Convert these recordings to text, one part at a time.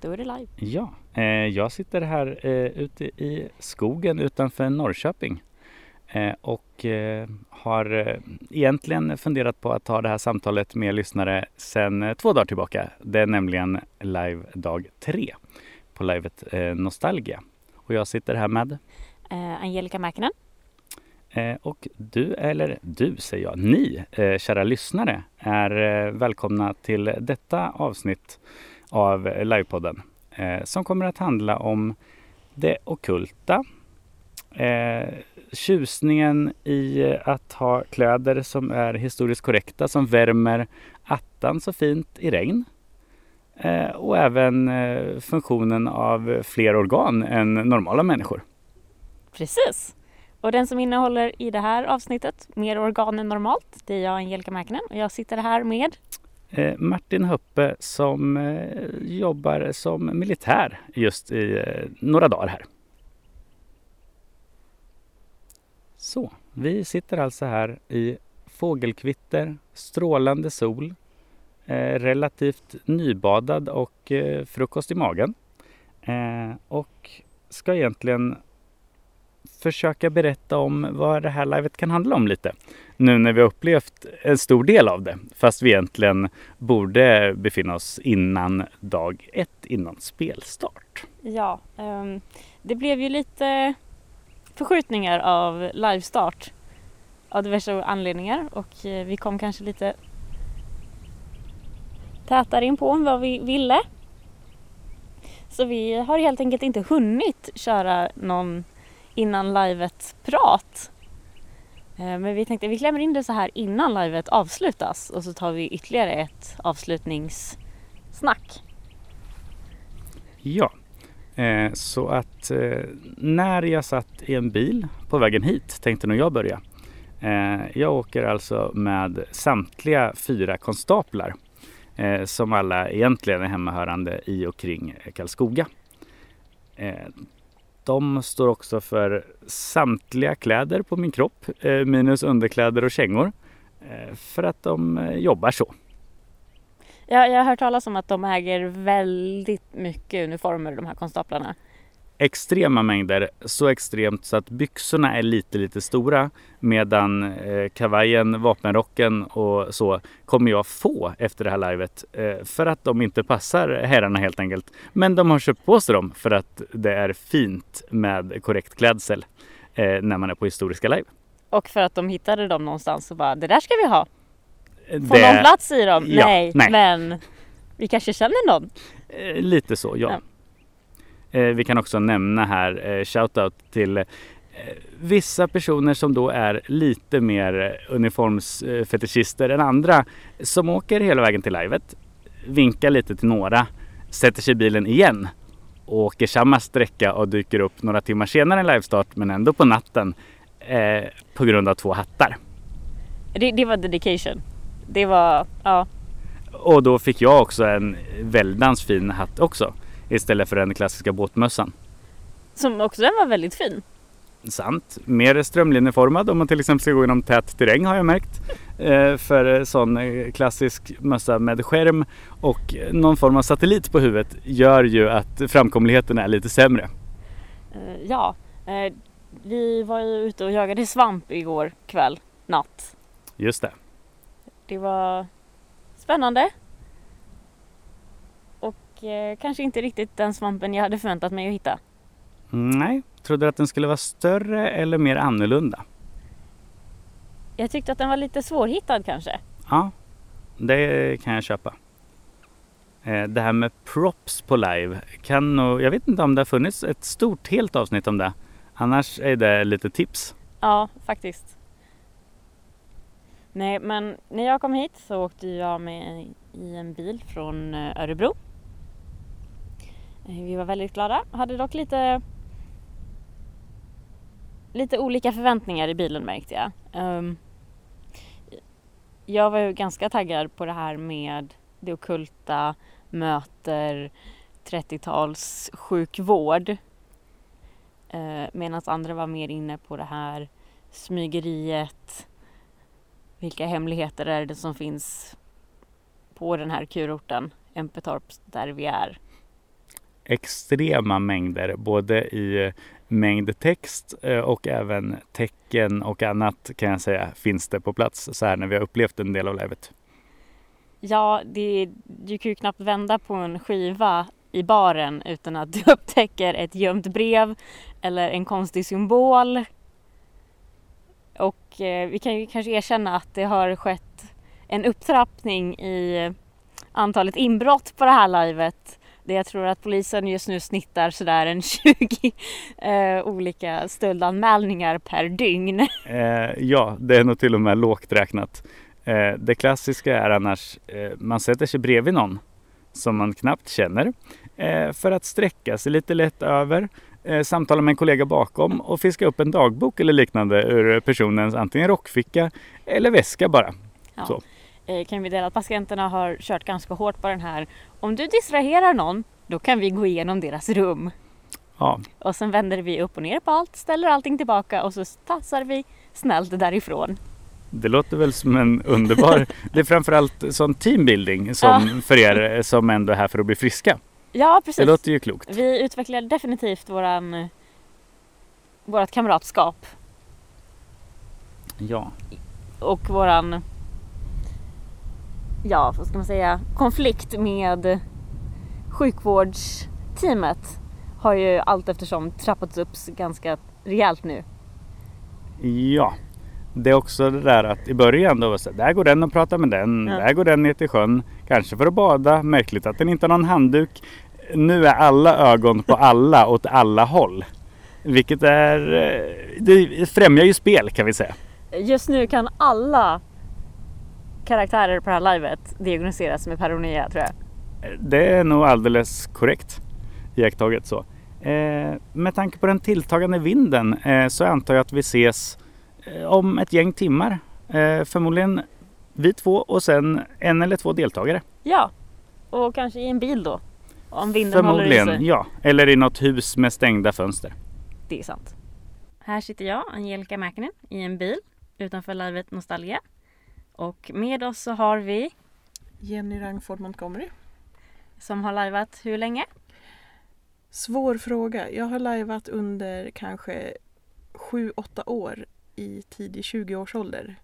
Då är det live. Ja, eh, jag sitter här eh, ute i skogen utanför Norrköping eh, och eh, har eh, egentligen funderat på att ta det här samtalet med lyssnare sedan eh, två dagar tillbaka. Det är nämligen live dag tre på livet Nostalgia. Och jag sitter här med Angelica Mäkinen. Och du, eller du säger jag, ni kära lyssnare är välkomna till detta avsnitt av livepodden eh, som kommer att handla om det okulta, eh, tjusningen i att ha kläder som är historiskt korrekta, som värmer attan så fint i regn. Eh, och även eh, funktionen av fler organ än normala människor. Precis! Och den som innehåller i det här avsnittet mer organ än normalt, det är jag, Angelica Mäkinen. Och jag sitter här med Eh, Martin Höppe som eh, jobbar som militär just i eh, några dagar här. Så, vi sitter alltså här i fågelkvitter, strålande sol, relativt nybadad och frukost i magen. Och ska egentligen försöka berätta om vad det här livet kan handla om lite. Nu när vi har upplevt en stor del av det, fast vi egentligen borde befinna oss innan dag ett, innan spelstart. Ja, um, det blev ju lite förskjutningar av livestart av diverse anledningar och eh, vi kom kanske lite tätare in på vad vi ville. Så vi har helt enkelt inte hunnit köra någon innan livet prat. Eh, men vi tänkte vi klämmer in det så här innan livet avslutas och så tar vi ytterligare ett avslutningssnack. Ja, eh, så att eh, när jag satt i en bil på vägen hit tänkte nog jag börja. Jag åker alltså med samtliga fyra konstaplar som alla egentligen är hemmahörande i och kring Karlskoga. De står också för samtliga kläder på min kropp, eh, minus underkläder och kängor. Eh, för att de eh, jobbar så. Ja, jag har hört talas om att de äger väldigt mycket uniformer, de här konstaplarna extrema mängder. Så extremt så att byxorna är lite, lite stora medan eh, kavajen, vapenrocken och så kommer jag få efter det här livet eh, för att de inte passar herrarna helt enkelt. Men de har köpt på sig dem för att det är fint med korrekt klädsel eh, när man är på historiska live. Och för att de hittade dem någonstans och bara det där ska vi ha. Får det... någon plats i dem? Ja, nej, nej, men vi kanske känner någon? Eh, lite så, ja. ja. Eh, vi kan också nämna här eh, shoutout till eh, vissa personer som då är lite mer uniformsfetischister än andra som åker hela vägen till livet, vinkar lite till några, sätter sig i bilen igen och åker samma sträcka och dyker upp några timmar senare än livestart men ändå på natten eh, på grund av två hattar. Det, det, var dedication. Det var, ja. Och då fick jag också en väldans fin hatt också istället för den klassiska båtmössan. Som också den var väldigt fin. Sant. Mer strömlinjeformad om man till exempel ska gå genom tät terräng har jag märkt. Eh, för sån eh, klassisk mössa med skärm och någon form av satellit på huvudet gör ju att framkomligheten är lite sämre. Eh, ja, eh, vi var ju ute och jagade svamp igår kväll, natt. Just det. Det var spännande eh, kanske inte riktigt den svampen jag hade förväntat mig att hitta. Nej, trodde du att den skulle vara större eller mer annorlunda? Jag tyckte att den var lite svårhittad kanske. Ja, det kan jag köpa. Eh, det här med props på live kan nog, jag vet inte om det har funnits ett stort helt avsnitt om det. Annars är det lite tips. Ja, faktiskt. Nej, men när jag kom hit så åkte jag med i en bil från eh, Örebro Eh, vi var väldigt glada. Hade dock lite lite olika förväntningar i bilen märkte jag. Um, jag var ju ganska taggad på det här med det okulta, möter 30-tals sjukvård. Uh, eh, Medan andra var mer inne på det här smygeriet. Vilka hemligheter är det som finns på den här kurorten, Empetorp, där vi är? Extrema mängder både i mängd text eh, och även tecken och annat kan jag säga finns det på plats så här när vi har upplevt en del av livet. Ja, det, du kan ju knappt vända på en skiva i baren utan att du upptäcker ett gömt brev eller en konstig symbol. Och eh, vi kan ju kanske erkänna att det har skett en upptrappning i antalet inbrott på det här livet. Det jag tror att polisen just nu snittar sådär en 20 eh, olika stöldanmälningar per dygn. Eh, ja, det är nog till och med lågt räknat. Eh, det klassiska är annars eh, man sätter sig bredvid någon som man knappt känner eh, för att sträcka sig lite lätt över, eh, samtala med en kollega bakom och fiska upp en dagbok eller liknande ur personens antingen rockficka eller väska bara. Ja. Så. Eh, kan vi dela att patienterna har kört ganska hårt på den här. Om du distraherar någon, då kan vi gå igenom deras rum. Ja, Och sen vänder vi upp och ner på allt, ställer allting tillbaka och så tassar vi snällt därifrån. det låter väl som en underbar... det är framförallt sån teambuilding som för er som ändå är här för att bli friska. Ja, precis. Det låter ju klokt. Vi utvecklar definitivt våran, vårat kamratskap Ja, och våran, ja vad ska man säga, konflikt med sjukvårdsteamet har ju allt eftersom trappats upp ganska rejält nu. ja. Det är också det där att i början då så där går den och pratar med den, Ja. där går den ner till sjön, kanske för att bada, märkligt att den inte har någon handduk. Nu är alla ögon på alla åt alla håll. Vilket är, eh, det främjar ju spel kan vi säga. Just nu kan alla karaktärer på det här livet diagnostiseras med paranoia tror jag. Det är nog alldeles korrekt iakttaget så. Eh, med tanke på den tilltagande vinden eh, så antar jag att vi ses eh, om ett gäng timmar. Eh, förmodligen vi två och sen en eller två deltagare. Ja, och kanske i en bil då. Om vinden håller i Förmodligen, sig. ja. Eller i något hus med stängda fönster. Det är sant. Här sitter jag, Angelica Mäkinen, i en bil utanför livet Nostalgia. Och med oss så har vi, Jenny Rangford Montgomery. som har livat hur länge? Svår fråga. Jag har lajvat under kanske 7-8 år i tidig 20-årsålder.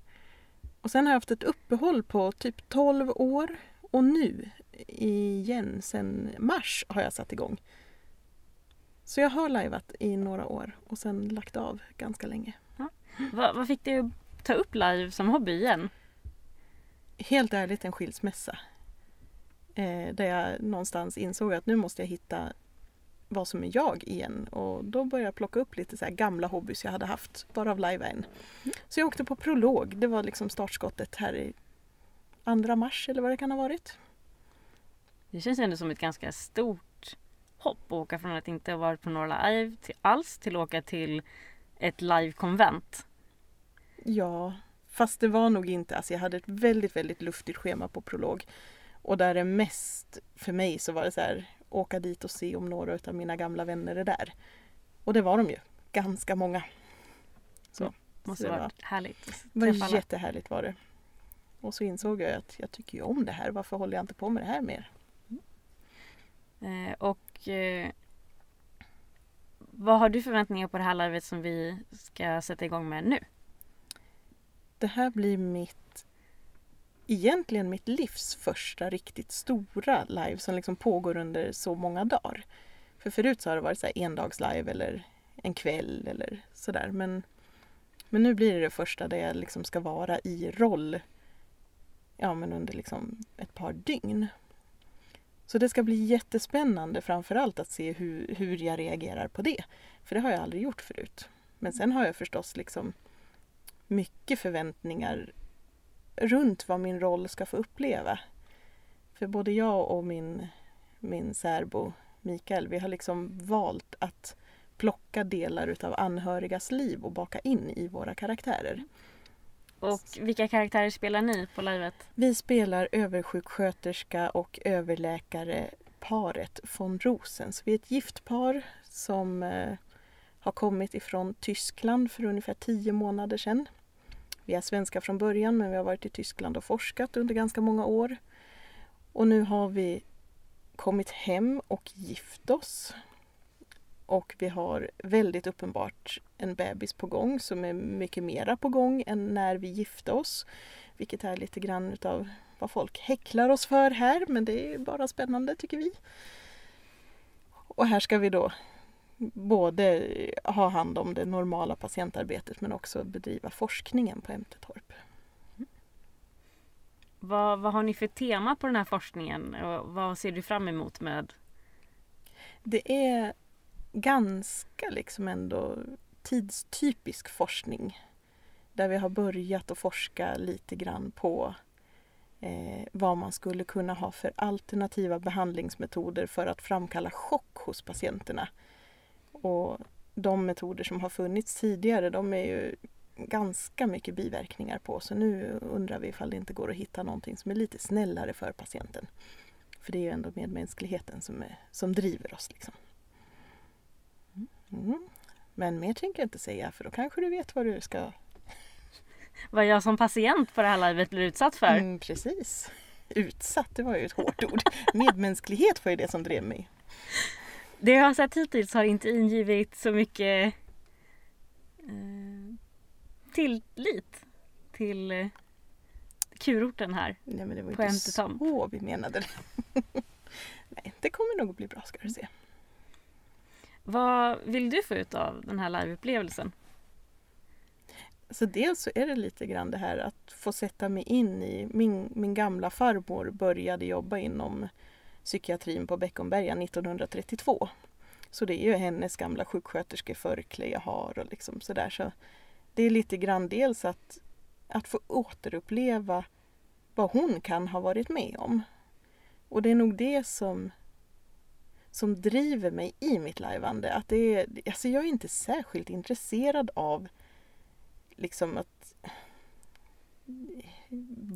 Och sen har jag haft ett uppehåll på typ 12 år och nu igen sen mars har jag satt igång. Så jag har lajvat i några år och sen lagt av ganska länge. Va, vad fick du att ta upp live som hobby igen? Helt ärligt en skilsmässa. Eh, där jag någonstans insåg att nu måste jag hitta vad som är jag igen. Och då började jag plocka upp lite så här gamla hobbys jag hade haft, varav live en. Så jag åkte på prolog, det var liksom startskottet här i andra mars eller vad det kan ha varit. Det känns ändå som ett ganska stort hopp att åka från att inte ha varit på några live till alls till att åka till ett live-konvent. Ja, fast det var nog inte, alltså jag hade ett väldigt, väldigt luftigt schema på prolog. Och där det mest för mig så var det så här, åka dit och se om några av mina gamla vänner är där. Och det var de ju, ganska många. Så, Måste så det var, varit härligt. det var jättehärligt var det. Och så insåg jag att jag tycker ju om det här, varför håller jag inte på med det här mer? Eh, och eh, vad har du förväntningar på det här livet som vi ska sätta igång med nu? Det här blir mitt egentligen mitt livs första riktigt stora live som liksom pågår under så många dagar. För förut så har det varit så här endagslive eller en kväll eller sådär. Men, men nu blir det det första där jag liksom ska vara i roll ja, men under liksom ett par dygn. Så det ska bli jättespännande framförallt att se hur, hur jag reagerar på det. För det har jag aldrig gjort förut. Men sen har jag förstås liksom mycket förväntningar runt vad min roll ska få uppleva. För både jag och min, min särbo Mikael, vi har liksom valt att plocka delar utav anhörigas liv och baka in i våra karaktärer. Och vilka karaktärer spelar ni på livet? Vi spelar översjuksköterska och överläkare paret von Rosen. Så vi är ett gift par som eh, har kommit ifrån Tyskland för ungefär tio månader sedan. Vi är svenska från början men vi har varit i Tyskland och forskat under ganska många år. Och nu har vi kommit hem och gift oss. Och vi har väldigt uppenbart en bebis på gång som är mycket mera på gång än när vi gifte oss. Vilket är lite grann utav vad folk häcklar oss för här men det är bara spännande tycker vi. Och här ska vi då både ha hand om det normala patientarbetet men också bedriva forskningen på Ämtetorp. Vad, vad har ni för tema på den här forskningen och vad ser du fram emot med? Det är ganska liksom ändå tidstypisk forskning. Där vi har börjat att forska lite grann på eh, vad man skulle kunna ha för alternativa behandlingsmetoder för att framkalla chock hos patienterna. Och de metoder som har funnits tidigare de är ju ganska mycket biverkningar på så nu undrar vi ifall det inte går att hitta någonting som är lite snällare för patienten. För det är ju ändå medmänskligheten som, är, som driver oss. Liksom. Mm. Men mer tänker jag inte säga för då kanske du vet vad du ska... Vad jag som patient på det här livet blir utsatt för? Mm, precis. Utsatt, det var ju ett hårt ord. Medmänsklighet var ju det som drev mig. Det jag har sett hittills har inte ingivit så mycket eh, tillit till eh, kurorten här. Nej men det var På inte så vi menade det. Nej, det kommer nog att bli bra ska du se. Vad vill du få ut av den här liveupplevelsen? Så dels så är det lite grann det här att få sätta mig in i... Min, min gamla farmor började jobba inom psykiatrin på Beckomberga 1932. Så det är ju hennes gamla sjuksköterskeförkläde jag har och liksom sådär. Så det är lite grann dels att, att få återuppleva vad hon kan ha varit med om. Och det är nog det som, som driver mig i mitt lajvande. Att det är, alltså jag är inte särskilt intresserad av liksom att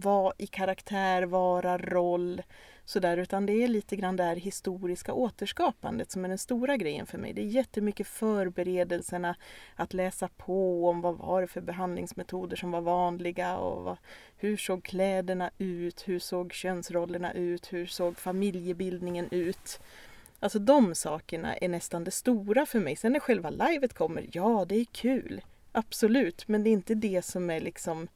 vara i karaktär, vara roll sådär utan det är lite grann det här historiska återskapandet som är den stora grejen för mig. Det är jättemycket förberedelserna, att läsa på om vad var det för behandlingsmetoder som var vanliga och vad, hur såg kläderna ut, hur såg könsrollerna ut, hur såg familjebildningen ut. Alltså de sakerna är nästan det stora för mig. Sen när själva livet kommer, ja det är kul. Absolut, men det är inte det som är liksom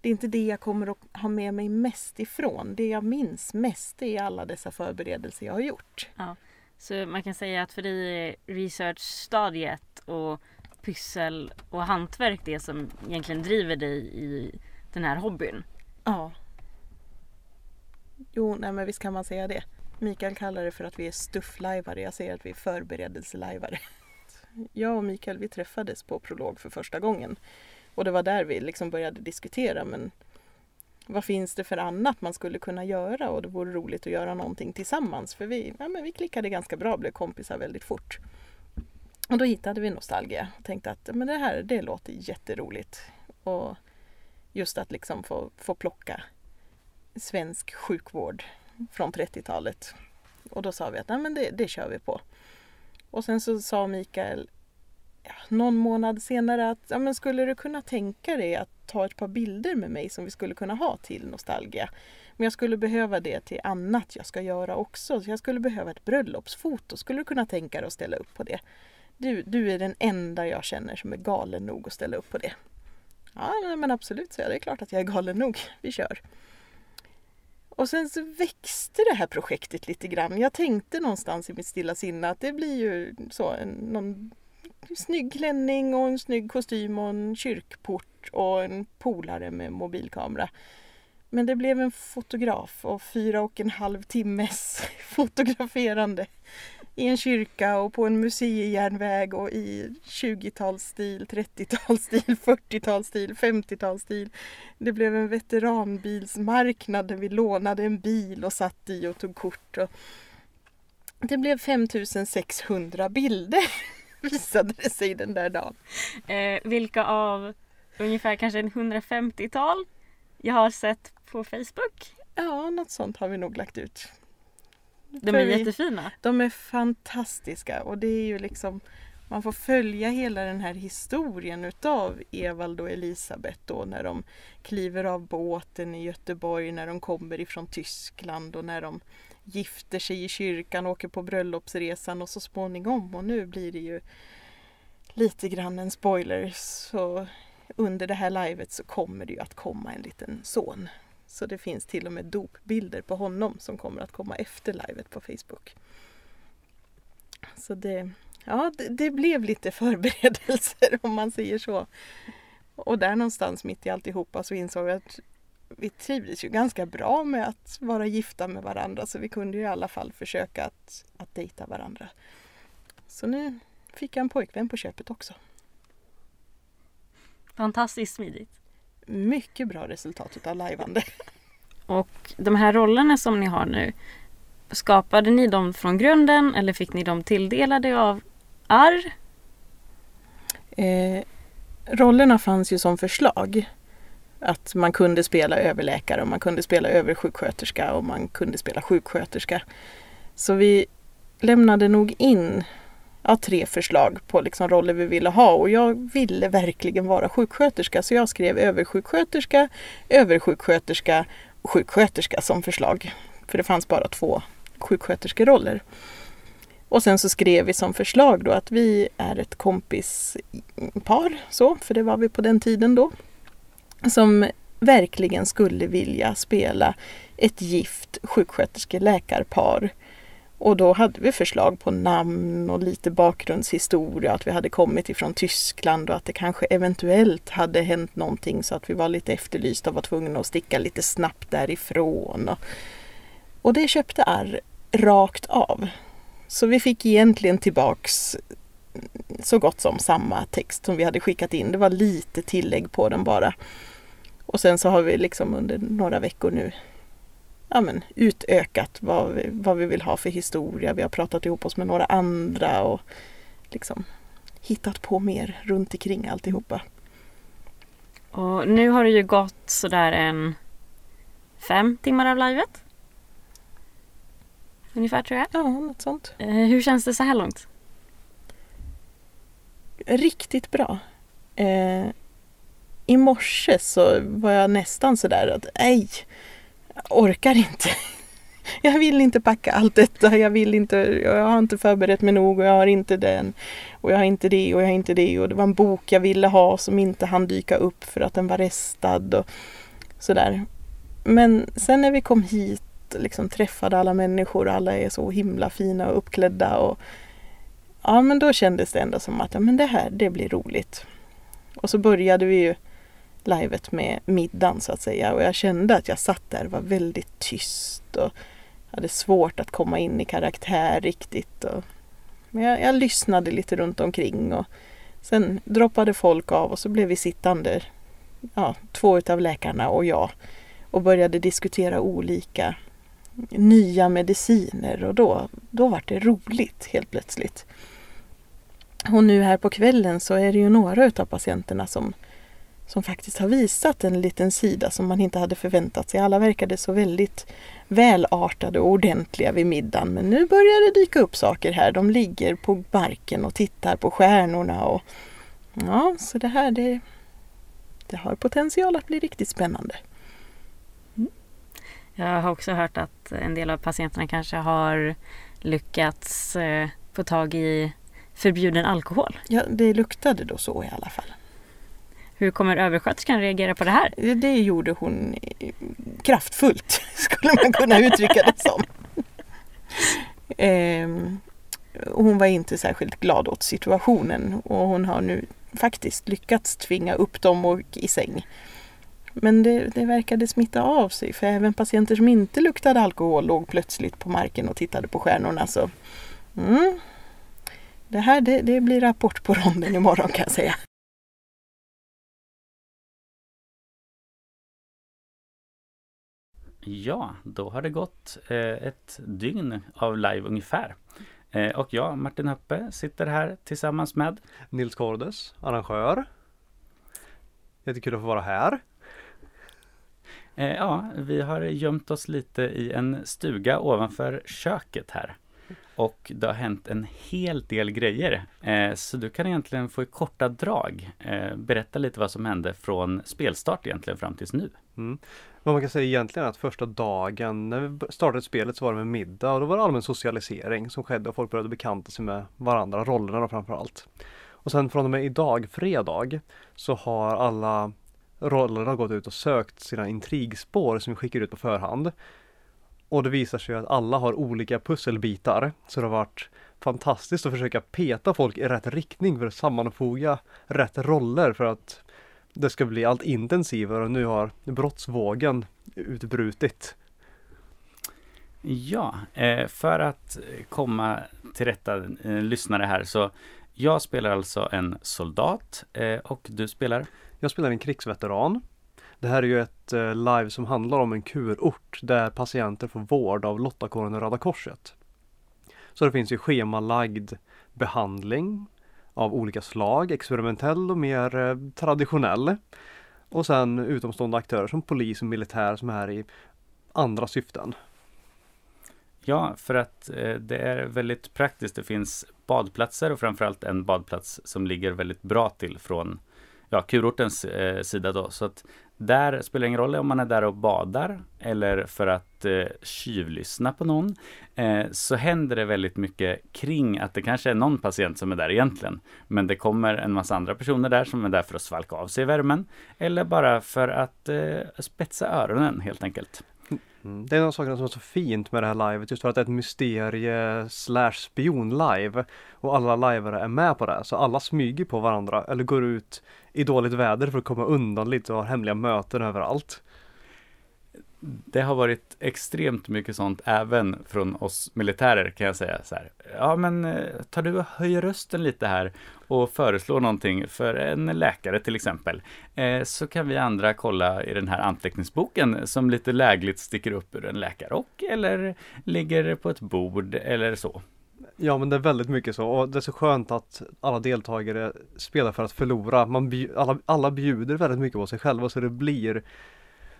det är inte det jag kommer att ha med mig mest ifrån. Det jag minns mest är alla dessa förberedelser jag har gjort. Så man kan säga att för dig är researchstadiet och pyssel och hantverk det som egentligen driver dig i den här hobbyn. Ja. Jo, nej men visst kan man säga det. Mikael kallar det för att vi är stufflajvare. Jag säger att vi är förberedelselajvare. Jag och Mikael vi träffades på Prolog för första gången. Och det var där vi liksom började diskutera men vad finns det för annat man skulle kunna göra och det vore roligt att göra någonting tillsammans för vi, ja, men vi klickade ganska bra blev kompisar väldigt fort. Och då hittade vi Nostalgia och tänkte att men det här det låter jätteroligt. Och just att liksom få, få plocka svensk sjukvård från 30-talet. Och då sa vi att Nej, men det, det kör vi på. Och sen så sa Mikael någon månad senare att ja, men skulle du kunna tänka dig att ta ett par bilder med mig som vi skulle kunna ha till Nostalgia. Men jag skulle behöva det till annat jag ska göra också. Så jag skulle behöva ett bröllopsfoto. Skulle du kunna tänka dig att ställa upp på det? Du, du är den enda jag känner som är galen nog att ställa upp på det. Ja, men absolut, så jag. Det är klart att jag är galen nog. Vi kör. Och sen så växte det här projektet lite grann. Jag tänkte någonstans i mitt stilla sinne att det blir ju så en, någon snygg klänning och en snygg kostym och en kyrkport och en polare med mobilkamera. Men det blev en fotograf och fyra och en halv timmes fotograferande i en kyrka och på en museijärnväg och i 20-talsstil, 30-talsstil, 40-talsstil, 50-talsstil. Det blev en veteranbilsmarknad där vi lånade en bil och satt i och tog kort. Och det blev 5600 bilder visade det sig den där dagen. Eh, vilka av ungefär kanske en 150-tal jag har sett på Facebook. Ja, något sånt har vi nog lagt ut. De är vi- jättefina. De är fantastiska och det är ju liksom man får följa hela den här historien utav Evald och Elisabeth då när de kliver av båten i Göteborg, när de kommer ifrån Tyskland och när de gifter sig i kyrkan, åker på bröllopsresan och så småningom och nu blir det ju lite grann en spoiler så under det här livet så kommer det ju att komma en liten son. Så det finns till och med dopbilder på honom som kommer att komma efter livet på Facebook. Så det, ja, det, det blev lite förberedelser om man säger så. Och där någonstans mitt i alltihopa så insåg jag att vi trivdes ju ganska bra med att vara gifta med varandra så vi kunde ju i alla fall försöka att, att dejta varandra. Så nu fick jag en pojkvän på köpet också. Fantastiskt smidigt. Mycket bra resultat av lajvande. Och de här rollerna som ni har nu, skapade ni dem från grunden eller fick ni dem tilldelade av arr? Eh, rollerna fanns ju som förslag. Att man kunde spela överläkare och man kunde spela översjuksköterska och man kunde spela sjuksköterska. Så vi lämnade nog in ja, tre förslag på liksom roller vi ville ha och jag ville verkligen vara sjuksköterska så jag skrev översjuksköterska, översjuksköterska och sjuksköterska som förslag. För det fanns bara två sjuksköterskeroller. Och sen så skrev vi som förslag då att vi är ett kompispar, så, för det var vi på den tiden då, som verkligen skulle vilja spela ett gift sjuksköterske-läkarpar och då hade vi förslag på namn och lite bakgrundshistoria, att vi hade kommit ifrån Tyskland och att det kanske eventuellt hade hänt någonting så att vi var lite efterlysta och var tvungna att sticka lite snabbt därifrån. Och, och det köpte Arr rakt av. Så vi fick egentligen tillbaks så gott som samma text som vi hade skickat in. Det var lite tillägg på den bara. Och sen så har vi liksom under några veckor nu ja, men, utökat vad vi, vad vi vill ha för historia. Vi har pratat ihop oss med några andra och liksom hittat på mer runt omkring alltihopa. Och nu har det ju gått sådär en fem timmar av livet. Ungefär tror jag. Ja, något sånt. Eh, hur känns det så här långt? Riktigt bra. Eh, i morse så var jag nästan sådär att nej, orkar inte. Jag vill inte packa allt detta. Jag vill inte, jag har inte förberett mig nog och jag har inte den. Och jag har inte det och jag har inte det. Och det var en bok jag ville ha som inte hann dyka upp för att den var restad och sådär. Men sen när vi kom hit och liksom träffade alla människor och alla är så himla fina och uppklädda och ja men då kändes det ändå som att ja, men det här, det blir roligt. Och så började vi ju livet med middagen så att säga och jag kände att jag satt där och var väldigt tyst och hade svårt att komma in i karaktär riktigt. Och, men jag, jag lyssnade lite runt omkring och sen droppade folk av och så blev vi sittande, ja, två utav läkarna och jag och började diskutera olika nya mediciner och då, då var det roligt helt plötsligt. Och nu här på kvällen så är det ju några utav patienterna som som faktiskt har visat en liten sida som man inte hade förväntat sig. Alla verkade så väldigt välartade och ordentliga vid middagen men nu börjar det dyka upp saker här. De ligger på marken och tittar på stjärnorna och ja, så det här det, det har potential att bli riktigt spännande. Mm. Jag har också hört att en del av patienterna kanske har lyckats eh, få tag i förbjuden alkohol. Ja, det luktade då så i alla fall. Hur kommer översköterskan reagera på det här? Det gjorde hon kraftfullt, skulle man kunna uttrycka det som. Ehm, hon var inte särskilt glad åt situationen och hon har nu faktiskt lyckats tvinga upp dem och i säng. Men det, det verkade smitta av sig för även patienter som inte luktade alkohol låg plötsligt på marken och tittade på stjärnorna. Så, mm, det här det, det blir rapport på ronden imorgon kan jag säga. Ja, då har det gått eh, ett dygn av live ungefär. Eh, och jag, Martin Höppe, sitter här tillsammans med Nils Kordes, arrangör. Jättekul att få vara här. Eh, ja, vi har gömt oss lite i en stuga ovanför köket här. Och det har hänt en hel del grejer. Eh, så du kan egentligen få i korta drag eh, berätta lite vad som hände från spelstart egentligen fram tills nu. Mm. Vad man kan säga egentligen är att första dagen när vi startade spelet så var det med middag och då var det allmän socialisering som skedde och folk började bekanta sig med varandra, rollerna då framför allt. Och sen från och med idag, fredag, så har alla rollerna gått ut och sökt sina intrigspår som vi skickar ut på förhand. Och det visar sig att alla har olika pusselbitar. Så det har varit fantastiskt att försöka peta folk i rätt riktning för att sammanfoga rätt roller för att det ska bli allt intensivare och nu har brottsvågen utbrutit. Ja, eh, för att komma till rätta eh, lyssnare här så jag spelar alltså en soldat eh, och du spelar? Jag spelar en krigsveteran. Det här är ju ett eh, live som handlar om en kurort där patienter får vård av Lottakåren och Röda Korset. Så det finns ju schemalagd behandling av olika slag, experimentell och mer eh, traditionell. Och sen utomstående aktörer som polis och militär som är här i andra syften. Ja, för att eh, det är väldigt praktiskt. Det finns badplatser och framförallt en badplats som ligger väldigt bra till från ja, kurortens eh, sida då. Så att där spelar det ingen roll om man är där och badar eller för att eh, tjuvlyssna på någon. Eh, så händer det väldigt mycket kring att det kanske är någon patient som är där egentligen. Men det kommer en massa andra personer där som är där för att svalka av sig värmen. Eller bara för att eh, spetsa öronen helt enkelt. Mm. Det är en av sakerna som är så fint med det här livet, just för att det är ett mysterie slash spion live. Och alla lajvare är med på det, så alla smyger på varandra eller går ut i dåligt väder för att komma undan lite och har hemliga möten överallt. Det har varit extremt mycket sånt även från oss militärer kan jag säga så här. Ja men eh, tar du och höjer rösten lite här och föreslår någonting för en läkare till exempel. Eh, så kan vi andra kolla i den här anteckningsboken som lite lägligt sticker upp ur en läkarrock eller ligger på ett bord eller så. Ja men det är väldigt mycket så och det är så skönt att alla deltagare spelar för att förlora. Man alla, alla bjuder väldigt mycket på sig själva så det blir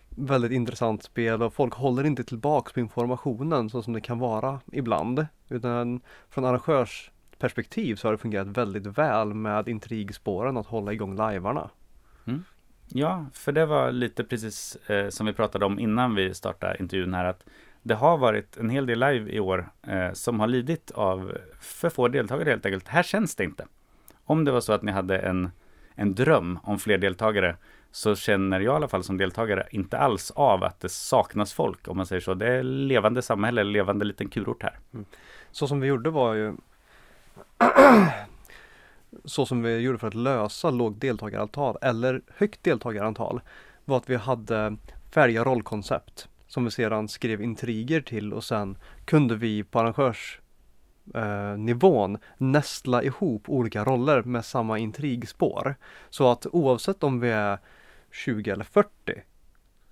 väldigt intressant spel och folk håller inte tillbaks på informationen så som det kan vara ibland. Utan från arrangörsperspektiv så har det fungerat väldigt väl med intrigspåren att hålla igång lajvarna. Mm. Ja, för det var lite precis eh, som vi pratade om innan vi startade intervjun här att det har varit en hel del live i år eh, som har lidit av för få deltagare helt enkelt. Här känns det inte. Om det var så att ni hade en, en dröm om fler deltagare så känner jag i alla fall som deltagare inte alls av att det saknas folk om man säger så. Det är levande samhälle, levande liten kurort här. Mm. Så som vi gjorde var ju så som vi gjorde för att lösa lågt deltagarantal eller högt deltagarantal var att vi hade färdiga rollkoncept som vi sedan skrev intriger till och sen kunde vi på arrangörsnivån eh, nästla ihop olika roller med samma intrigspår. Så att oavsett om vi är 20 eller 40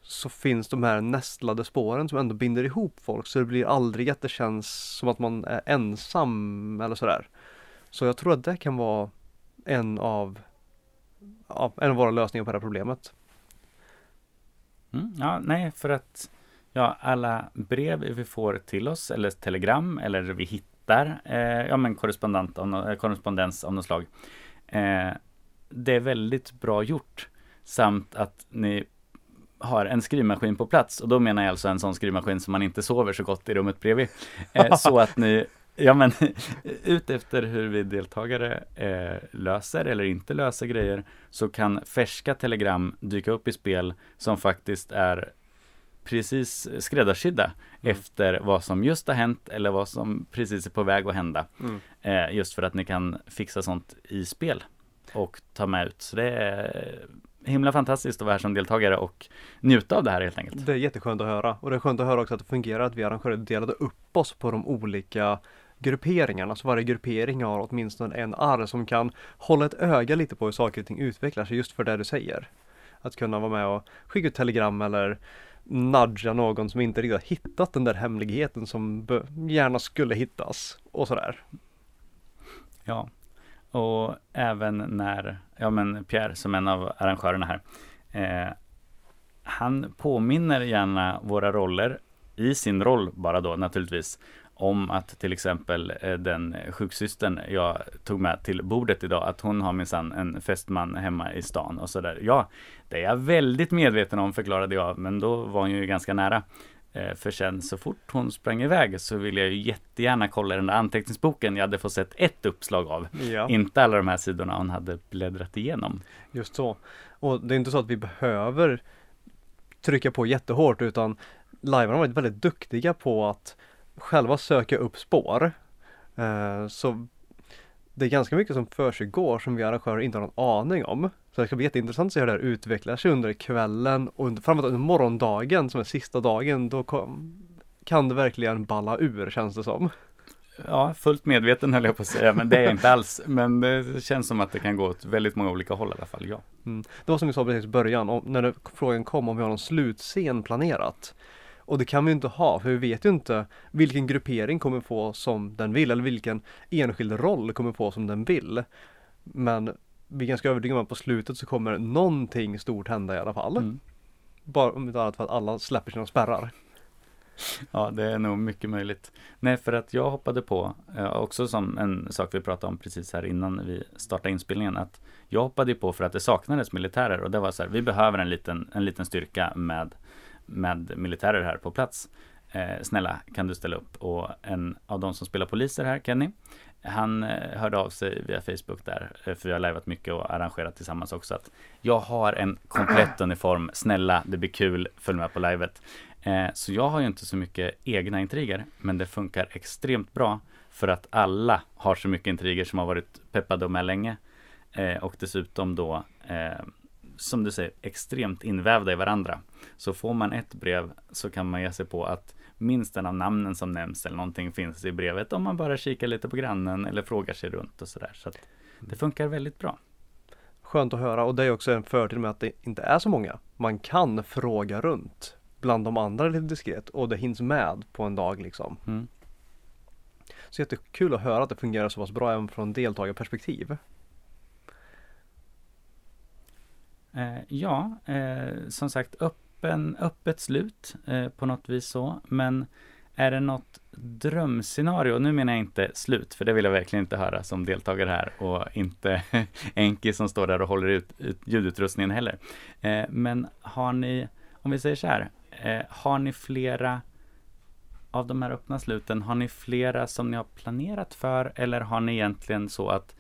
så finns de här nästlade spåren som ändå binder ihop folk så det blir aldrig att det känns som att man är ensam eller sådär. Så jag tror att det kan vara en av, ja, en av våra lösningar på det här problemet. Mm, ja, nej, för att ja, alla brev vi får till oss eller telegram eller vi hittar eh, ja, men korrespondent av, korrespondens av något slag. Eh, det är väldigt bra gjort samt att ni har en skrivmaskin på plats och då menar jag alltså en sån skrivmaskin som man inte sover så gott i rummet bredvid. Eh, så att ni, ja men ut efter hur vi deltagare eh, löser eller inte löser grejer så kan färska telegram dyka upp i spel som faktiskt är precis skräddarsydda mm. efter vad som just har hänt eller vad som precis är på väg att hända. Mm. Eh, just för att ni kan fixa sånt i spel och ta med ut. Så det är himla fantastiskt att vara här som deltagare och njuta av det här helt enkelt. Det är jätteskönt att höra och det är skönt att höra också att det fungerar att vi arrangörer delade upp oss på de olika grupperingarna. Så varje gruppering har åtminstone en arr som kan hålla ett öga lite på hur saker och ting utvecklar sig just för det du säger. Att kunna vara med och skicka ut telegram eller nudga någon som inte riktigt hittat den där hemligheten som gärna skulle hittas och sådär. Ja, och även när, ja men Pierre som en av arrangörerna här, eh, han påminner gärna våra roller i sin roll bara då naturligtvis om att till exempel eh, den sjuksystern jag tog med till bordet idag, att hon har minsann en fästman hemma i stan och sådär. Ja, det är jag väldigt medveten om förklarade jag, men då var hon ju ganska nära. Eh, för sen så fort hon sprang iväg så ville jag ju jättegärna kolla den där anteckningsboken jag hade fått sett ett uppslag av. Ja, Inte alla de här sidorna hon hade bläddrat igenom. just så. Och det är inte så att vi behöver trycka på jättehårt utan liven har varit väldigt duktiga på att själva söka upp spår. Eh, så det är ganska mycket som försiggår som vi arrangörer inte har någon aning om. Så det ska bli jätteintressant att se hur det här utvecklar sig under kvällen och under, framförallt under morgondagen som är sista dagen. Då kom, kan det verkligen balla ur känns det som. Ja, fullt medveten höll jag på att säga, men det är jag inte alls. Men det känns som att det kan gå åt väldigt många olika håll i alla fall, ja. Mm. Det var som vi sa precis i början, om, när det, frågan kom om vi har någon slutscen planerat. Och det kan vi inte ha, för vi vet ju inte vilken gruppering kommer få som den vill, eller vilken enskild roll kommer få som den vill. Men vi är ganska övertygade om att på slutet så kommer någonting stort hända i alla fall. Mm. Bara om inte annat för att alla släpper sina spärrar. Ja, det är nog mycket möjligt. Nej, för att jag hoppade på, eh, också som en sak vi pratade om precis här innan vi startade inspelningen, att jag hoppade på för att det saknades militärer och det var så här, vi behöver en liten, en liten styrka med, med militärer här på plats. Eh, snälla, kan du ställa upp? Och en av de som spelar poliser här, Kenny, han eh, hörde av sig via Facebook där, eh, för vi har lajvat mycket och arrangerat tillsammans också, att jag har en komplett uniform, snälla, det blir kul, följ med på livet. Eh, så jag har ju inte så mycket egna intriger, men det funkar extremt bra för att alla har så mycket intriger som har varit peppade och med länge. Eh, och dessutom då, eh, som du säger, extremt invävda i varandra. Så får man ett brev så kan man ge sig på att minst en av namnen som nämns eller någonting finns i brevet om man bara kikar lite på grannen eller frågar sig runt och sådär. Så att det funkar väldigt bra. Skönt att höra och det är också en fördel med att det inte är så många. Man kan fråga runt bland de andra lite diskret och det hinns med på en dag liksom. Mm. Så jättekul att höra att det fungerar så pass bra även från deltagarperspektiv. Eh, ja, eh, som sagt öppen, öppet slut eh, på något vis så. Men är det något drömscenario? Nu menar jag inte slut, för det vill jag verkligen inte höra som deltagare här och inte Enki som står där och håller ut, ut ljudutrustningen heller. Eh, men har ni, om vi säger så här, eh, har ni flera av de här öppna sluten, har ni flera som ni har planerat för eller har ni egentligen så att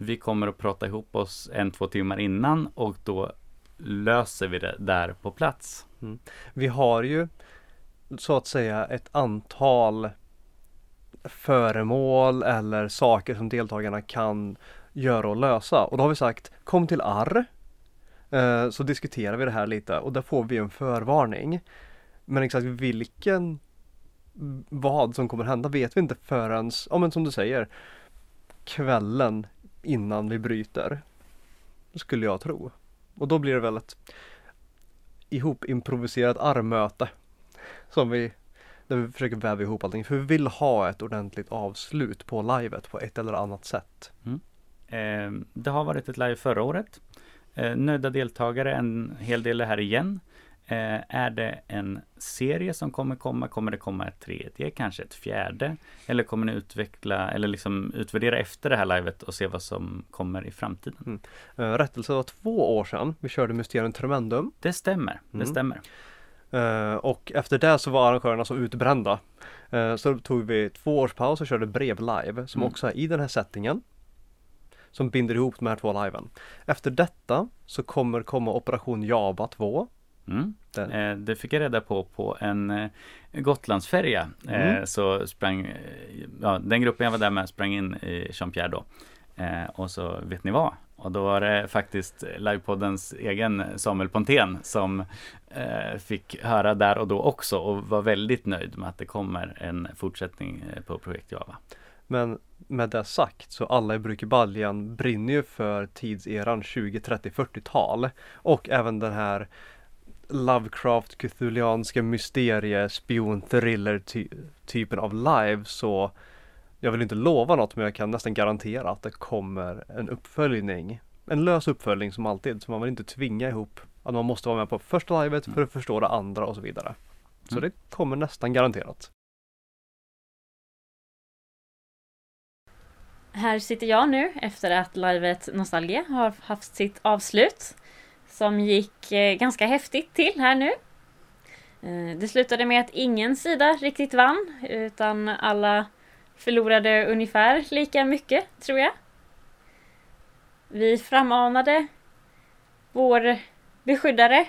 vi kommer att prata ihop oss en, två timmar innan och då löser vi det där på plats? Mm. Vi har ju så att säga ett antal föremål eller saker som deltagarna kan göra och lösa. Och då har vi sagt kom till arr eh, så diskuterar vi det här lite och där får vi en förvarning. Men exakt vilken vad som kommer hända vet vi inte förrän, ja men som du säger, kvällen innan vi bryter. Skulle jag tro. Och då blir det väl ett ihopimproviserat armmöte. Som vi, där vi försöker väva ihop allting. För vi vill ha ett ordentligt avslut på livet på ett eller annat sätt. Mm. Eh, det har varit ett live förra året. Eh, nöjda deltagare, en hel del är här igen. Eh, är det en serie som kommer komma? Kommer det komma ett tredje, kanske ett fjärde? Eller kommer ni utveckla eller liksom utvärdera efter det här livet och se vad som kommer i framtiden? Uh, rättelse var två år sedan. Vi körde Mysterium Tremendum. Det stämmer, det Mm. stämmer. Eh, och efter det så var arrangörerna så utbrända. Eh, så tog vi två års paus och körde Brev live som Mm. också är i den här settingen. Som binder ihop de här två liven. Efter detta så kommer komma Operation Jaba 2. Mm. Eh, det fick jag reda på på en eh, Gotlandsfärja. Eh, Mm. så sprang, ja, den gruppen jag var där med sprang in i Jean-Pierre då. Och så vet ni vad? Och då var det faktiskt livepoddens egen Samuel Pontén som fick höra där och då också och var väldigt nöjd med att det kommer en fortsättning på Projekt Java. Men med det sagt så alla i Brukbaljan brinner ju för tidseran 20, 30, 40-tal. Och även den här Lovecraft, Cthulhianska mysterie, spion, thriller ty- typen av live så jag vill inte lova något men jag kan nästan garantera att det kommer en uppföljning. En lös uppföljning som alltid, så man vill inte tvinga ihop att man måste vara med på första livet för att förstå det andra och så vidare. Så Mm. det kommer nästan garanterat. Här sitter jag nu efter att livet Nostalgia har haft sitt avslut. Som gick eh, ganska häftigt till här nu. Eh, det slutade med att ingen sida riktigt vann utan alla förlorade ungefär lika mycket tror jag. Vi framanade vår beskyddare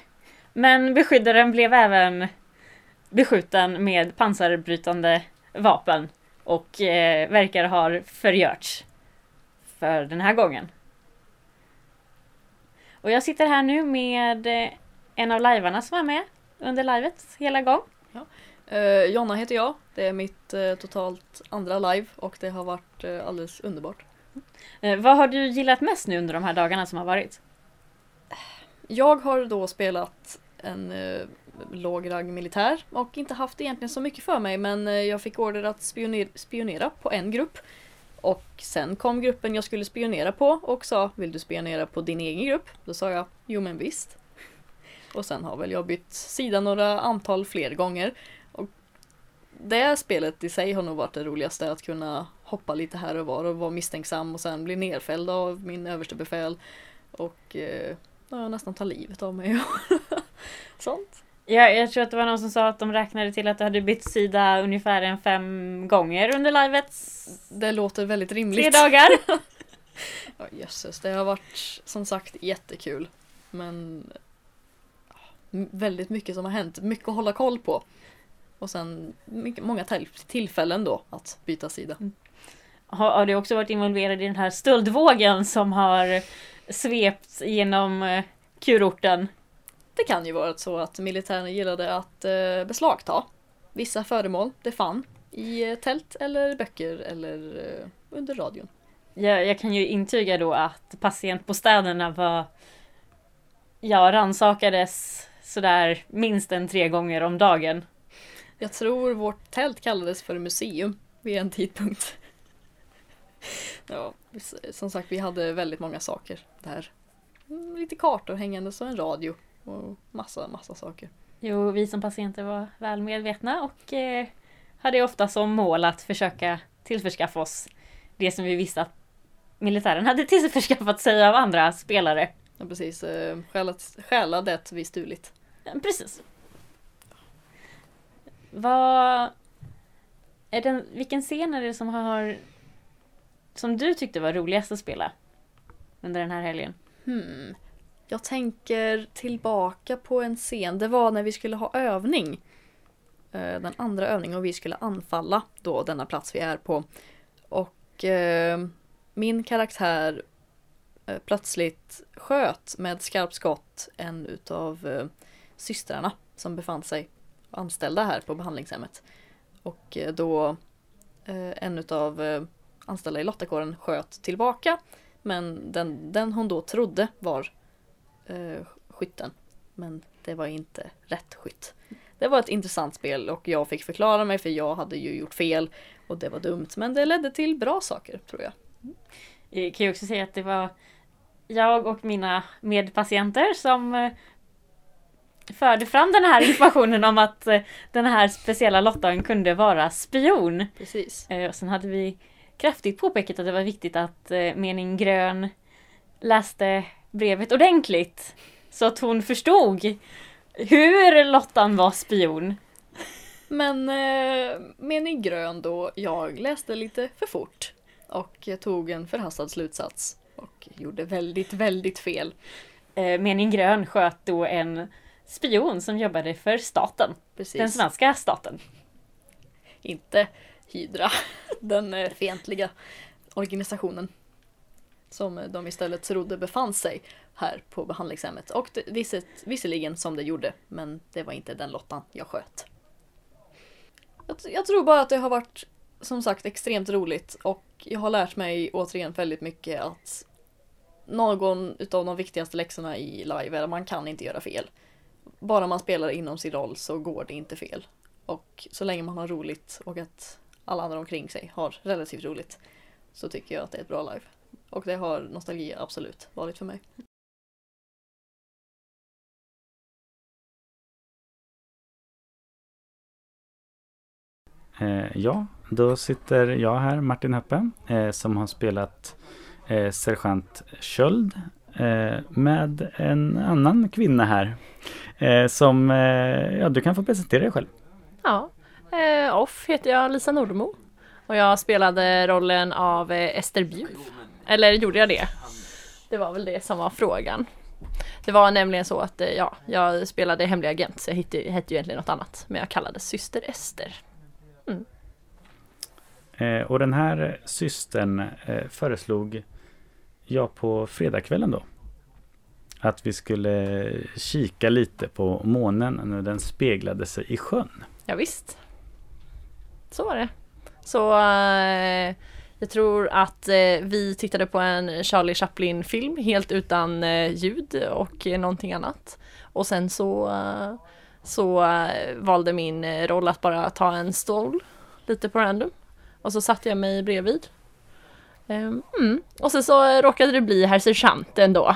men beskyddaren blev även beskjuten med pansarbrytande vapen och eh, verkar ha förgörts för den här gången. Och jag sitter här nu med eh, en av lajvarna som var med under livet hela gång. Eh, Jonna heter jag. Det är mitt eh, totalt andra live och det har varit eh, alldeles underbart. Eh, vad har du gillat mest nu under de här dagarna som har varit? Jag har då spelat en eh, lågrang militär och inte haft egentligen så mycket för mig men eh, jag fick order att spioner- spionera på en grupp. Och sen kom gruppen jag skulle spionera på och sa Vill du spionera på din egen grupp? Då sa jag Jo men visst. Och sen har väl jag bytt sida några antal fler gånger. Och det spelet i sig har nog varit det roligaste att kunna hoppa lite här och var och vara misstänksam och sen bli nerfälld av min överste befäl och eh, nästan ta livet av mig. Sånt. Ja, jag tror att det var någon som sa att de räknade till att du hade bytt sida ungefär en fem gånger under livets Det låter väldigt tre rimligt. dagar. Ja, jösses, det har varit som sagt jättekul. Men väldigt mycket som har hänt, mycket att hålla koll på. Och sen mycket, många till- tillfällen då att byta sida. Har, har du också varit involverad i den här stöldvågen som har svept genom eh, kurorten? Det kan ju vara så att militären gillade att eh, beslagta vissa föremål det fann i eh, tält eller böcker eller eh, under radion. Jag, jag kan ju intyga då att patientbostäderna var ja, rannsakades sådär minst en tre gånger om dagen. Jag tror vårt tält kallades för museum vid en tidpunkt. Ja, som sagt vi hade väldigt många saker där. Mm, Lite kartor hängandes och en radio och massa, massa saker. Jo, vi som patienter var väl medvetna och eh, hade ofta som mål att försöka tillförskaffa oss det som vi visste att militären hade tillförskaffat sig av andra spelare. Ja, precis, eh, stjäla, det vi stulit. Ja, Precis. Vad... Är den, vilken scen är det som har... Som du tyckte var roligast att spela? Under den här helgen? Hmm. Jag tänker tillbaka på en scen. Det var när vi skulle ha övning. Eh, den andra övningen och vi skulle anfalla då denna plats vi är på. Och eh, min karaktär eh, plötsligt sköt med skarpt skott en utav eh, systrarna som befann sig anställda här på behandlingshemmet. Och eh, då eh, en utav anställda i lottakåren sköt tillbaka men den, den hon då trodde var eh, skytten. Men det var inte rätt skytt. Det var ett intressant spel och jag fick förklara mig för jag hade ju gjort fel och det var dumt. Men det ledde till bra saker tror jag. Jag kan ju också säga att det var jag och mina medpatienter som eh, förde fram den här informationen om att eh, den här speciella lottan kunde vara spion. Precis. Eh, Och sen hade vi kraftigt påpekat att det var viktigt att mening grön läste brevet ordentligt. Så att hon förstod hur Lottan var spion. Men eh, mening grön då, jag läste lite för fort. Och tog en förhastad slutsats. Och gjorde väldigt, väldigt fel. Eh, Mening grön sköt då en spion som jobbade för staten. Precis. Den svenska staten. Inte Hydra, den eh, fientliga organisationen. Som de istället trodde befann sig här på behandlingshemmet. Och det, visset, visserligen som det gjorde, men det var inte den lottan jag sköt. Jag, jag tror bara att det har varit som sagt extremt roligt och jag har lärt mig återigen väldigt mycket att någon utav de viktigaste läxorna i live är att man kan inte göra fel. Bara man spelar inom sin roll så går det inte fel. Och så länge man har roligt och att alla andra omkring sig har relativt roligt så tycker jag att det är ett bra live. Och det har nostalgi absolut varit för mig. Eh, ja, då sitter jag här, Martin Höppe, eh, som har spelat eh, sergeant Sköld eh, med en annan kvinna här. Som, ja du kan få presentera dig själv. Ja, Off heter jag, Lisa Nordemo. Och jag spelade rollen av Ester Bjuv. Eller gjorde jag det? Det var väl det som var frågan. Det var nämligen så att eh, ja, jag spelade hemlig agent så jag hette, hette ju egentligen något annat. Men jag kallades syster Ester. Eh, och den här systern eh, föreslog jag på fredagskvällen då. Att vi skulle kika lite på månen när den speglade sig i sjön. Ja, visst. Så var det. Så eh, jag tror att eh, vi tittade på en Charlie Chaplin film helt utan eh, ljud och eh, någonting annat. Och sen så, eh, så eh, valde min eh, roll att bara ta en stol lite på random. Och så satte jag mig bredvid. Ehm, mm. Och sen så råkade det bli herr sergeanten då.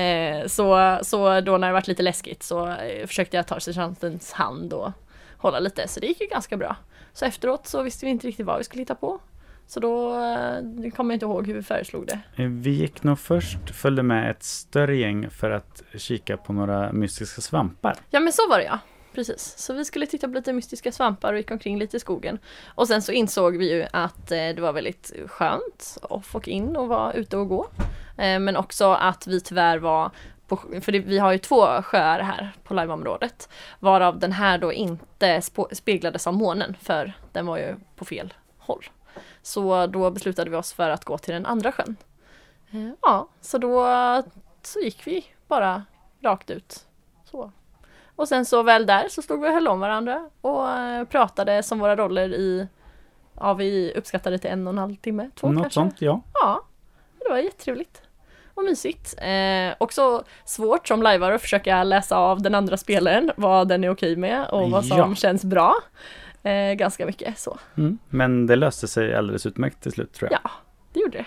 Eh, så, så då när det var lite läskigt så eh, försökte jag ta sergeantens hand och hålla lite, så det gick ju ganska bra. Så efteråt så visste vi inte riktigt vad vi skulle hitta på. Så då eh, kommer jag inte ihåg hur vi föreslog det. Eh, Vi gick nog först, följde med ett större gäng för att kika på några mystiska svampar. Ja men så var det ja. Precis, så vi skulle titta på lite mystiska svampar och gick omkring lite i skogen. Och sen så insåg vi ju att eh, det var väldigt skönt att få in och vara ute och gå. Eh, men också att vi tyvärr var på, för det, vi har ju två sjöar här på liveområdet. Varav den här då inte spo- speglades av månen för den var ju på fel håll. Så då beslutade vi oss för att gå till den andra sjön. Eh, ja, så då så gick vi bara rakt ut. Så. Och sen så väl där så stod vi och höll om varandra och eh, pratade som våra roller i, ja vi uppskattade till en och en halv timme, två Något kanske. sånt, ja. Ja, det var jättetrevligt. Och mysigt. Eh, också svårt som lajvare att försöka läsa av den andra spelaren vad den är okej med och vad som Ja. känns bra. Eh, ganska mycket så. Mm. Men det löste sig alldeles utmärkt till slut tror jag. Ja, det gjorde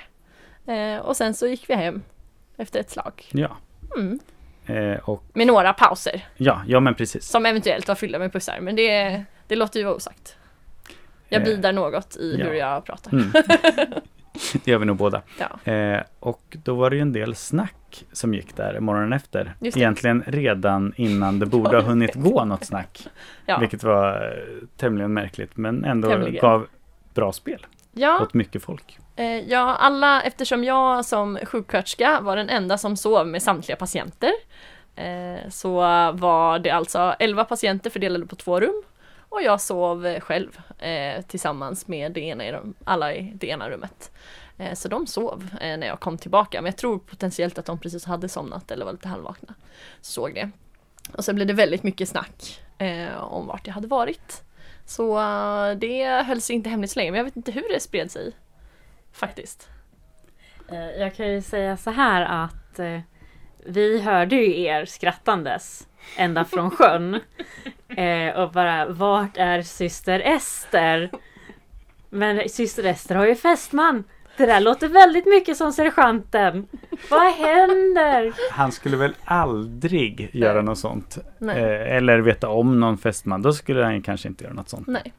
det. Eh, och sen så gick vi hem efter ett slag. Ja. Mm. Eh, och Med några pauser ja, ja men precis. som eventuellt var fyllda med pussar men det, det låter ju vara osagt. Jag Eh, bidar något i ja. hur jag pratar. Mm. det gör vi nog båda. Ja. Eh, och då var det ju en del snack som gick där morgonen efter. Egentligen redan innan det borde ha hunnit gå något snack. Ja. Vilket var eh, tämligen märkligt men ändå Tämligen. gav bra spel Ja, åt mycket folk. eh, ja, alla, eftersom jag som sjuksköterska var den enda som sov med samtliga patienter eh, så var det alltså 11 patienter fördelade på två rum och jag sov själv eh, tillsammans med det ena i rum, alla i det ena rummet. Eh, så de sov eh, när jag kom tillbaka men jag tror potentiellt att de precis hade somnat eller var lite halvvakna. Såg det. Och sen blev det väldigt mycket snack eh, om vart jag hade varit. Så eh, det höll sig inte hemligt så länge men jag vet inte hur det spred sig. Faktiskt. Eh, jag kan ju säga så här att eh, vi hörde ju er skrattandes ända från sjön. Eh, och bara, vart är syster Ester? Men syster Ester har ju fästman. Det där låter väldigt mycket som sergeanten. Vad händer? Han skulle väl aldrig göra något sånt. Nej. Eh, eller veta om någon fästman. Då skulle han kanske inte göra något sånt. Nej.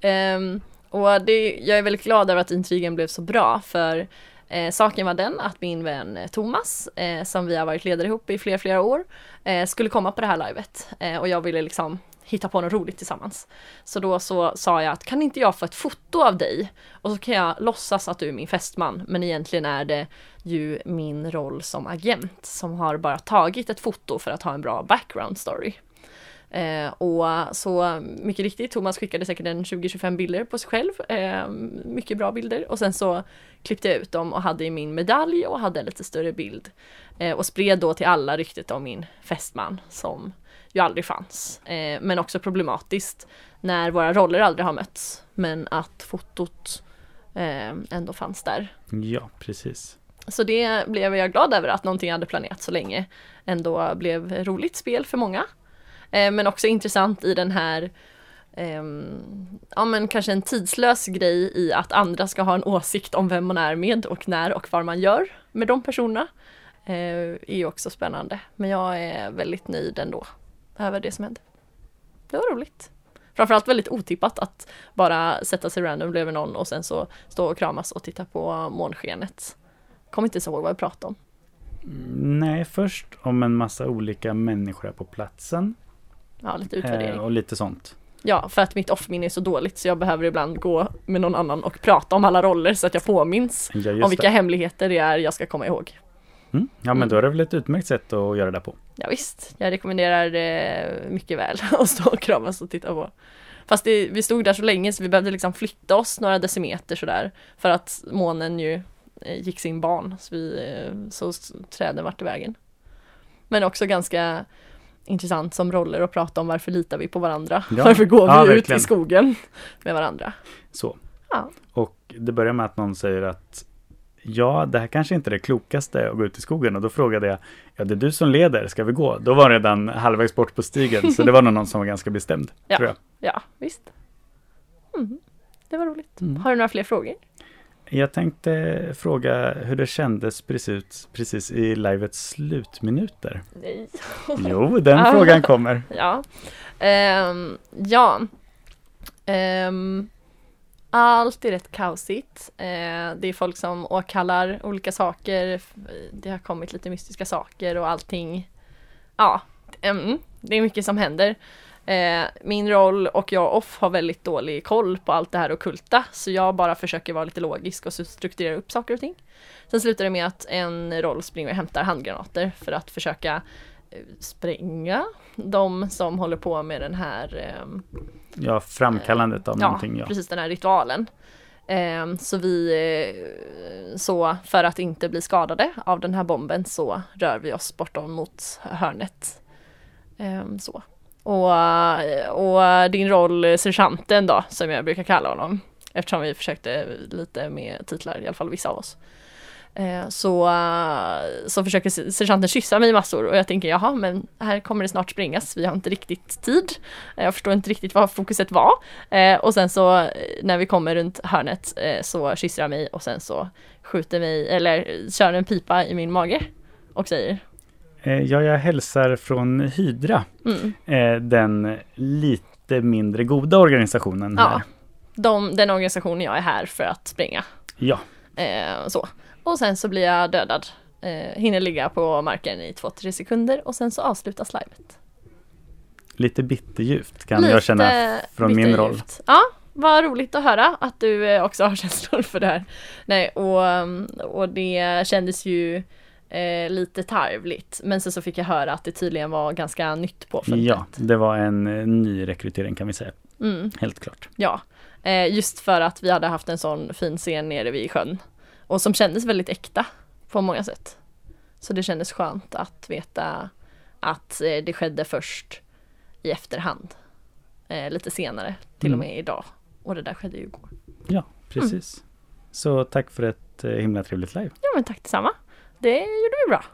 Ehm, och det, jag är väldigt glad över att intrigen blev så bra för eh, saken var den att min vän eh, Thomas, eh, som vi har varit ledare ihop i flera, flera år, eh, skulle komma på det här livet. Eh, och jag ville liksom hitta på något roligt tillsammans. Så då så sa jag att kan inte jag få ett foto av dig? Och så kan jag låtsas att du är min fästman, men egentligen är det ju min roll som agent som har bara tagit ett foto för att ha en bra background story. Eh, och så mycket riktigt, Thomas skickade säkert en 20-25 bilder på sig själv. Eh, mycket bra bilder. Och sen så klippte jag ut dem och hade i min medalj och hade en lite större bild. Eh, och spred då till alla ryktet om min fästman som ju aldrig fanns. Eh, men också problematiskt när våra roller aldrig har mötts. Men att fotot eh, ändå fanns där. Ja, precis. Så det blev jag glad över att någonting jag hade planerat så länge ändå blev roligt spel för många. Eh, men också intressant i den här ehm, ja men kanske en tidslös grej i att andra ska ha en åsikt om vem man är med och när och vad man gör med de personerna. Eh, är ju också spännande. Men jag är väldigt nöjd ändå över det som hände. Det var roligt. Framförallt väldigt otippat att bara sätta sig random bredvid någon och sen så stå och kramas och titta på månskenet. Kommer inte så ihåg vad vi pratade om. Mm, nej, först om en massa olika människor på platsen. Ja, lite utvärdering. Eh, och lite sånt. Ja, för att mitt off-minne är så dåligt så jag behöver ibland gå med någon annan och prata om alla roller så att jag påminns Ja, om vilka det. hemligheter det är jag ska komma ihåg. Mm. Ja, men då är det väl ett utmärkt sätt att göra det på. Ja, visst, jag rekommenderar det mycket väl att stå och kramas och titta på. Fast det, vi stod där så länge så vi behövde liksom flytta oss några decimeter sådär för att månen ju eh, gick sin ban så vi eh, så träden vart i vägen. Men också ganska intressant som roller att prata om varför litar vi på varandra? Ja. Varför går vi Ja, ut verkligen. i skogen med varandra? Så. Ja. Och det börjar med att någon säger att Ja, det här kanske inte är det klokaste att gå ut i skogen och då frågade jag Ja, det är du som leder, ska vi gå? Då var redan halvvägs bort på stigen så det var nog någon som var ganska bestämd. Ja. Tror jag. Ja, visst. Mm. Det var roligt. Mm. Har du några fler frågor? Jag tänkte fråga hur det kändes precis, precis i livets slutminuter. Nej. Jo, den frågan kommer. Ja. Ehm, ja. Ehm, allt är rätt kaosigt. Eh, det är folk som åkallar olika saker. Det har kommit lite mystiska saker och allting. Ja, mm, det är mycket som händer. Eh, min roll och jag off har väldigt dålig koll på allt det här ockulta så jag bara försöker vara lite logisk och strukturera upp saker och ting. Sen slutar det med att en roll springer och hämtar handgranater för att försöka eh, spränga de som håller på med den här ehm, Ja, framkallandet av ja, någonting. Ja. precis den här ritualen. Ehm, så vi, eh, så för att inte bli skadade av den här bomben så rör vi oss bortom mot hörnet. Ehm, så. Och, och din roll, eh, sergeanten då, som jag brukar kalla honom, eftersom vi försökte lite med titlar, i alla fall vissa av oss. Eh, så, eh, så försöker sergeanten kyssa mig massor och jag tänker jaha men här kommer det snart springas, vi har inte riktigt tid. Jag förstår inte riktigt vad fokuset var. Och sen så när vi kommer runt hörnet så kysser han mig och sen så skjuter mig, eller kör en pipa i min mage och säger ja, jag hälsar från Hydra, mm, eh, den lite mindre goda organisationen här. Ja. de, den organisationen jag är här för att spränga. Ja, Eh, så. Och sen så blir jag dödad. Eh, hinner ligga på marken i 2-3 sekunder och sen så avslutas livet. lite bitterljuvt kan jag känna från min roll. Ja, vad roligt att höra att du eh, också har känslor för det här. Nej, och, och det kändes ju eh, lite tarvligt. Men sen så fick jag höra att det tydligen var ganska nytt på fältet. Ja, det var en eh, ny rekrytering kan vi säga. Mm, Helt klart. ja. Eh, just för att vi hade haft en sån fin scen nere vid sjön. Och som kändes väldigt äkta på många sätt. Så det kändes skönt att veta att eh, det skedde först i efterhand. Eh, lite senare, till och Mm. med idag. Och det där skedde ju igår. Ja, precis. Så tack för ett eh, himla trevligt live. Ja men tack detsamma. Det gjorde vi bra.